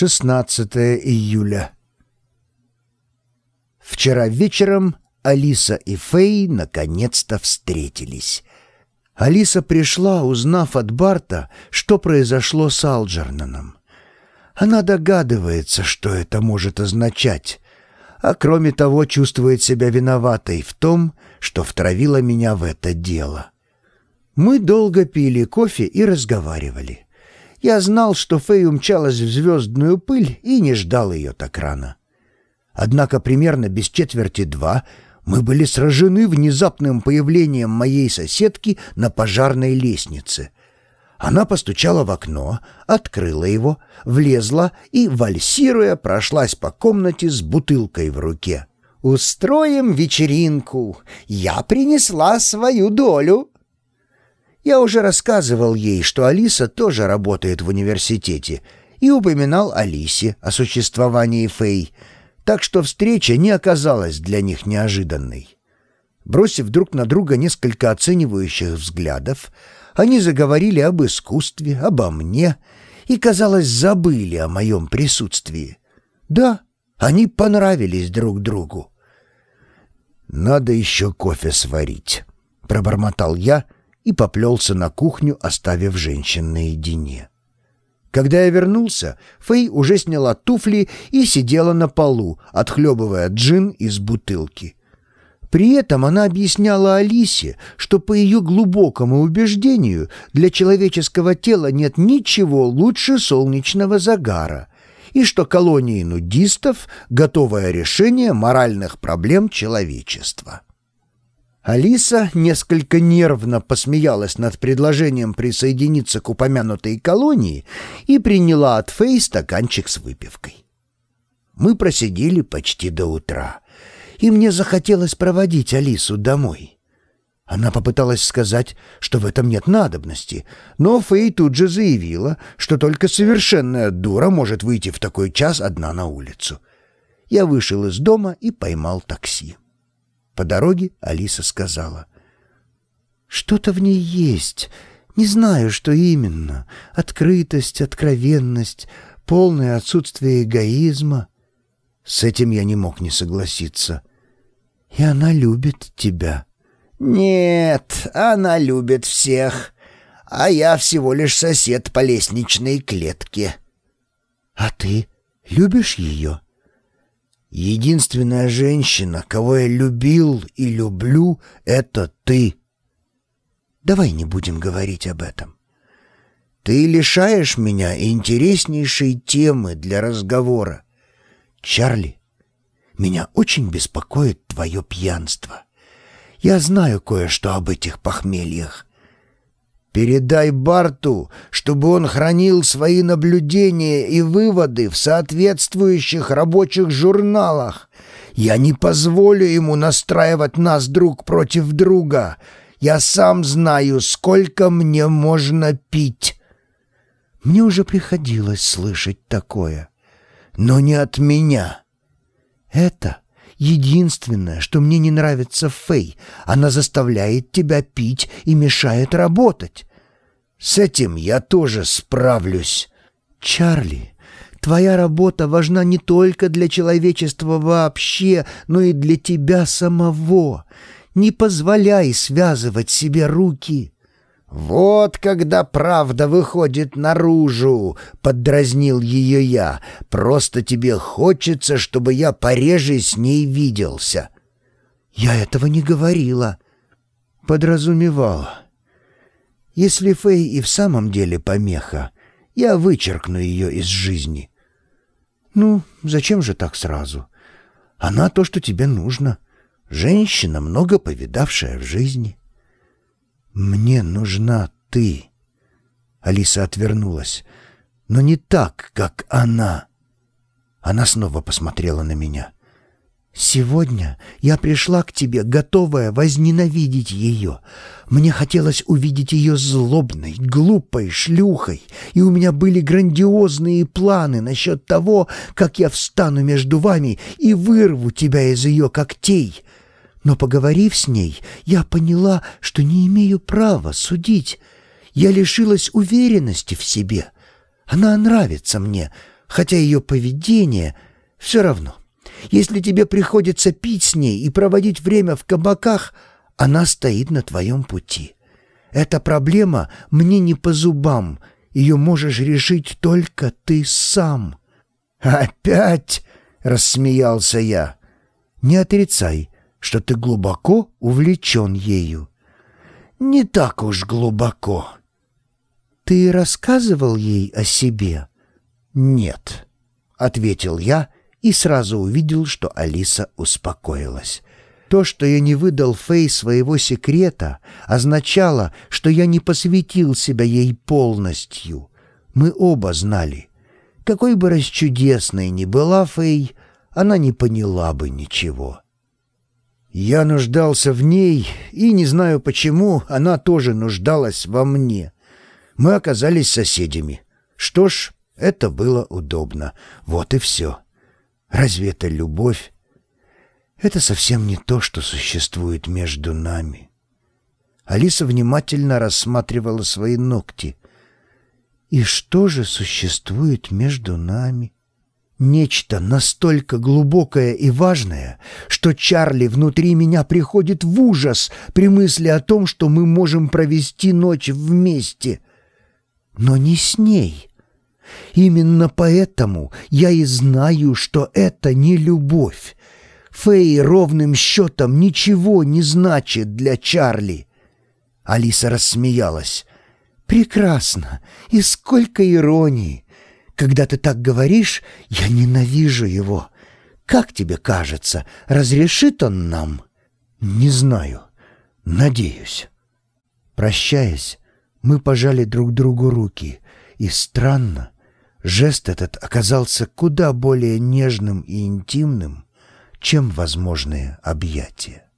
16 июля. Вчера вечером Алиса и Фэй наконец-то встретились. Алиса пришла, узнав от Барта, что произошло с Алджернаном. Она догадывается, что это может означать, а кроме того чувствует себя виноватой в том, что втравила меня в это дело. Мы долго пили кофе и разговаривали. Я знал, что Фэй умчалась в звездную пыль и не ждал ее так рано. Однако примерно без четверти два мы были сражены внезапным появлением моей соседки на пожарной лестнице. Она постучала в окно, открыла его, влезла и, вальсируя, прошлась по комнате с бутылкой в руке. «Устроим вечеринку. Я принесла свою долю». Я уже рассказывал ей, что Алиса тоже работает в университете, и упоминал Алисе о существовании Фэй, так что встреча не оказалась для них неожиданной. Бросив друг на друга несколько оценивающих взглядов, они заговорили об искусстве, обо мне и, казалось, забыли о моем присутствии. Да, они понравились друг другу. «Надо еще кофе сварить», — пробормотал я — и поплелся на кухню, оставив женщин наедине. Когда я вернулся, Фэй уже сняла туфли и сидела на полу, отхлебывая джин из бутылки. При этом она объясняла Алисе, что по ее глубокому убеждению для человеческого тела нет ничего лучше солнечного загара, и что колонии нудистов — готовое решение моральных проблем человечества. Алиса несколько нервно посмеялась над предложением присоединиться к упомянутой колонии и приняла от Фэй стаканчик с выпивкой. Мы просидели почти до утра, и мне захотелось проводить Алису домой. Она попыталась сказать, что в этом нет надобности, но Фэй тут же заявила, что только совершенная дура может выйти в такой час одна на улицу. Я вышел из дома и поймал такси. По дороге Алиса сказала. «Что-то в ней есть. Не знаю, что именно. Открытость, откровенность, полное отсутствие эгоизма». С этим я не мог не согласиться. «И она любит тебя». «Нет, она любит всех, а я всего лишь сосед по лестничной клетке». «А ты любишь ее?» Единственная женщина, кого я любил и люблю, — это ты. Давай не будем говорить об этом. Ты лишаешь меня интереснейшей темы для разговора. Чарли, меня очень беспокоит твое пьянство. Я знаю кое-что об этих похмельях. Передай Барту, чтобы он хранил свои наблюдения и выводы в соответствующих рабочих журналах. Я не позволю ему настраивать нас друг против друга. Я сам знаю, сколько мне можно пить. Мне уже приходилось слышать такое, но не от меня. Это Единственное, что мне не нравится Фэй, она заставляет тебя пить и мешает работать. С этим я тоже справлюсь. Чарли, твоя работа важна не только для человечества вообще, но и для тебя самого. Не позволяй связывать себе руки. «Вот когда правда выходит наружу!» — поддразнил ее я. «Просто тебе хочется, чтобы я пореже с ней виделся». «Я этого не говорила». «Подразумевала. Если Фэй и в самом деле помеха, я вычеркну ее из жизни». «Ну, зачем же так сразу? Она то, что тебе нужно. Женщина, много повидавшая в жизни». «Мне нужна ты». Алиса отвернулась. «Но не так, как она». Она снова посмотрела на меня. «Сегодня я пришла к тебе, готовая возненавидеть ее. Мне хотелось увидеть ее злобной, глупой шлюхой, и у меня были грандиозные планы насчет того, как я встану между вами и вырву тебя из ее когтей. Но, поговорив с ней, я поняла, что не имею права судить. Я лишилась уверенности в себе. Она нравится мне, хотя ее поведение все равно. Если тебе приходится пить с ней и проводить время в кабаках, она стоит на твоем пути. Эта проблема мне не по зубам, ее можешь решить только ты сам». «Опять?» — рассмеялся я. «Не отрицай, что ты глубоко увлечен ею». «Не так уж глубоко». «Ты рассказывал ей о себе?» «Нет», — ответил я и сразу увидел, что Алиса успокоилась. То, что я не выдал Фэй своего секрета, означало, что я не посвятил себя ей полностью. Мы оба знали. Какой бы расчудесной ни была Фэй, она не поняла бы ничего. Я нуждался в ней, и, не знаю почему, она тоже нуждалась во мне. Мы оказались соседями. Что ж, это было удобно. Вот и все. Разве это любовь? Это совсем не то, что существует между нами. Алиса внимательно рассматривала свои ногти. И что же существует между нами? Нечто настолько глубокое и важное, что Чарли внутри меня приходит в ужас при мысли о том, что мы можем провести ночь вместе. Но не с ней. Именно поэтому я и знаю, что это не любовь. Фэй ровным счетом ничего не значит для Чарли. Алиса рассмеялась. «Прекрасно! И сколько иронии! Когда ты так говоришь, я ненавижу его. Как тебе кажется, разрешит он нам?» «Не знаю. Надеюсь». Прощаясь, мы пожали друг другу руки, и странно, жест этот оказался куда более нежным и интимным, чем возможные объятия.